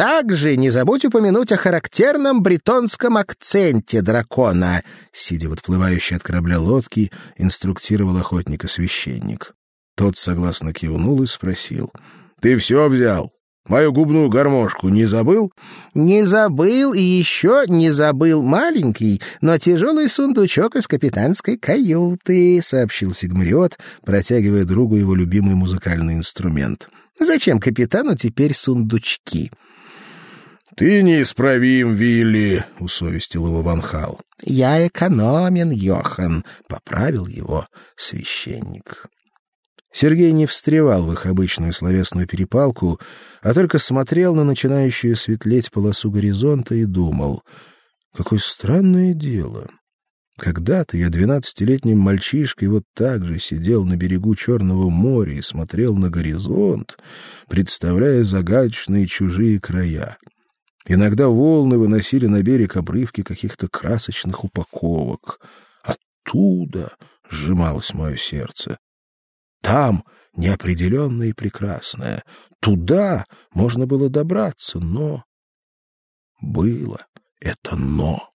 Также не забудь упомянуть о характерном бретонском акценте дракона, сидя в отплывающей от корабля лодки, инструктировал охотника священник. Тот согласно кивнул и спросил: "Ты все взял? Мою губную гармошку не забыл? Не забыл и еще не забыл маленький, но тяжелый сундучок из капитанской каюты, сообщил Сигмриот, протягивая другу его любимый музыкальный инструмент. Зачем капитану теперь сундучки? Ты неисправим, Вилли, усовестил его Ванхал. Я экономен, Йохан, поправил его священник. Сергей не встревал в их обычную словесную перепалку, а только смотрел на начинающую светлеть полосу горизонта и думал: какое странное дело. Когда-то я двенадцатилетним мальчишкой вот так же сидел на берегу Черного моря и смотрел на горизонт, представляя загадочные чужие края. Иногда волны выносили на берег обрывки каких-то красочных упаковок. Оттуда сжималось мое сердце. Там неопределенное и прекрасное. Туда можно было добраться, но было это но.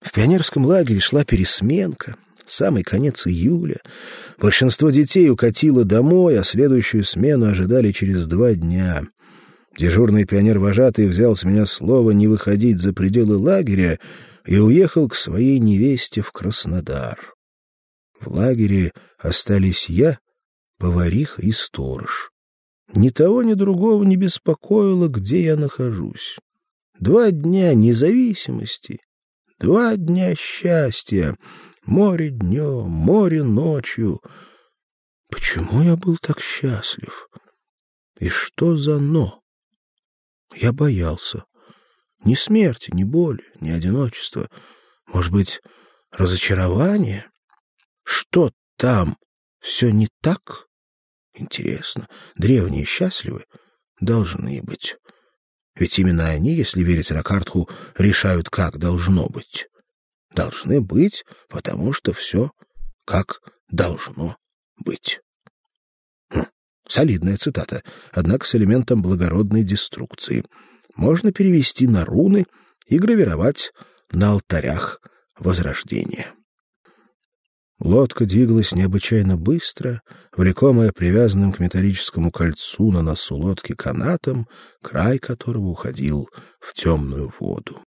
В пионерском лагере шла пересменка, самый конец июля. Большинство детей укатило домой, а следующую смену ожидали через два дня. Дежурный пионер-вожатый взял с меня слово не выходить за пределы лагеря и уехал к своей невесте в Краснодар. В лагере остались я повариха и сторож. Ни того, ни другого не беспокоило, где я нахожусь. Два дня независимости, два дня счастья, море днем, море ночью. Почему я был так счастлив? И что за но? Я боялся. Ни смерти, ни боли, ни одиночества. Может быть, разочарование? Что там? Все не так? Интересно, древние счастливы? Должны быть. Ведь именно они, если верить Ракартху, решают, как должно быть. Должны быть, потому что все как должно быть. Солидная цитата, однако с элементом благородной деструкции. Можно перевести на руны и гравировать на алтарях Возрождения. Лодка двигалась необычайно быстро, влекомая привязанным к металлическому кольцу на носу лодки канатом, край которого уходил в темную воду.